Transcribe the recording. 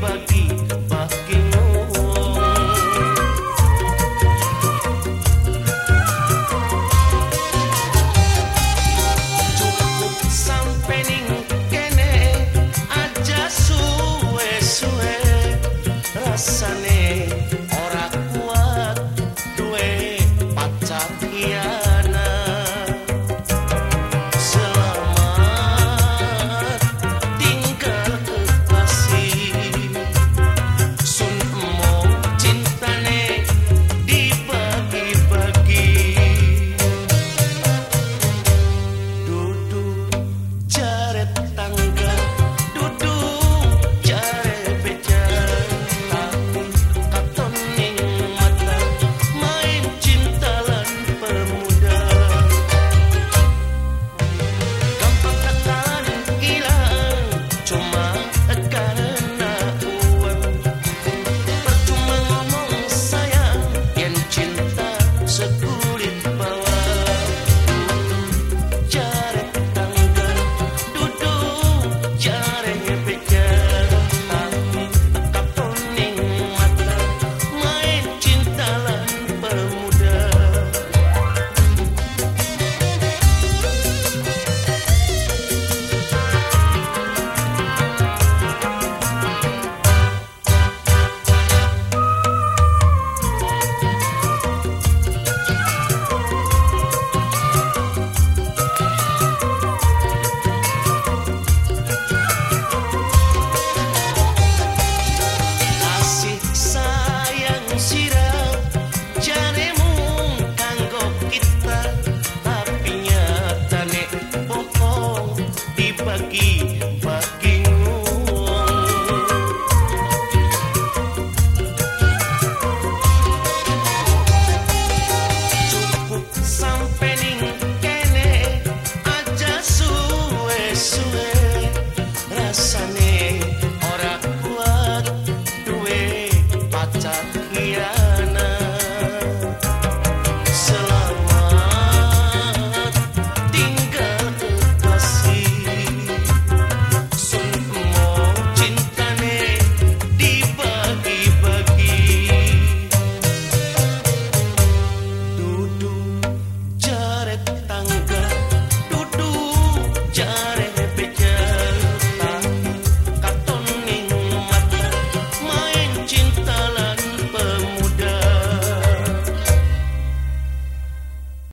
bagi bahagia